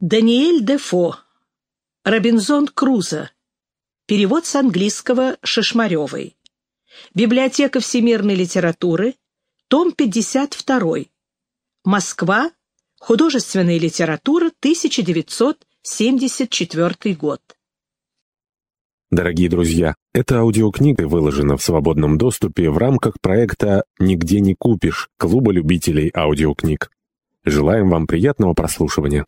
Даниэль Дефо. Робинзон Крузо. Перевод с английского Шишмаревой. Библиотека всемирной литературы. Том 52. Москва. Художественная литература, 1974 год. Дорогие друзья, эта аудиокнига выложена в свободном доступе в рамках проекта «Нигде не купишь» Клуба любителей аудиокниг. Желаем вам приятного прослушивания.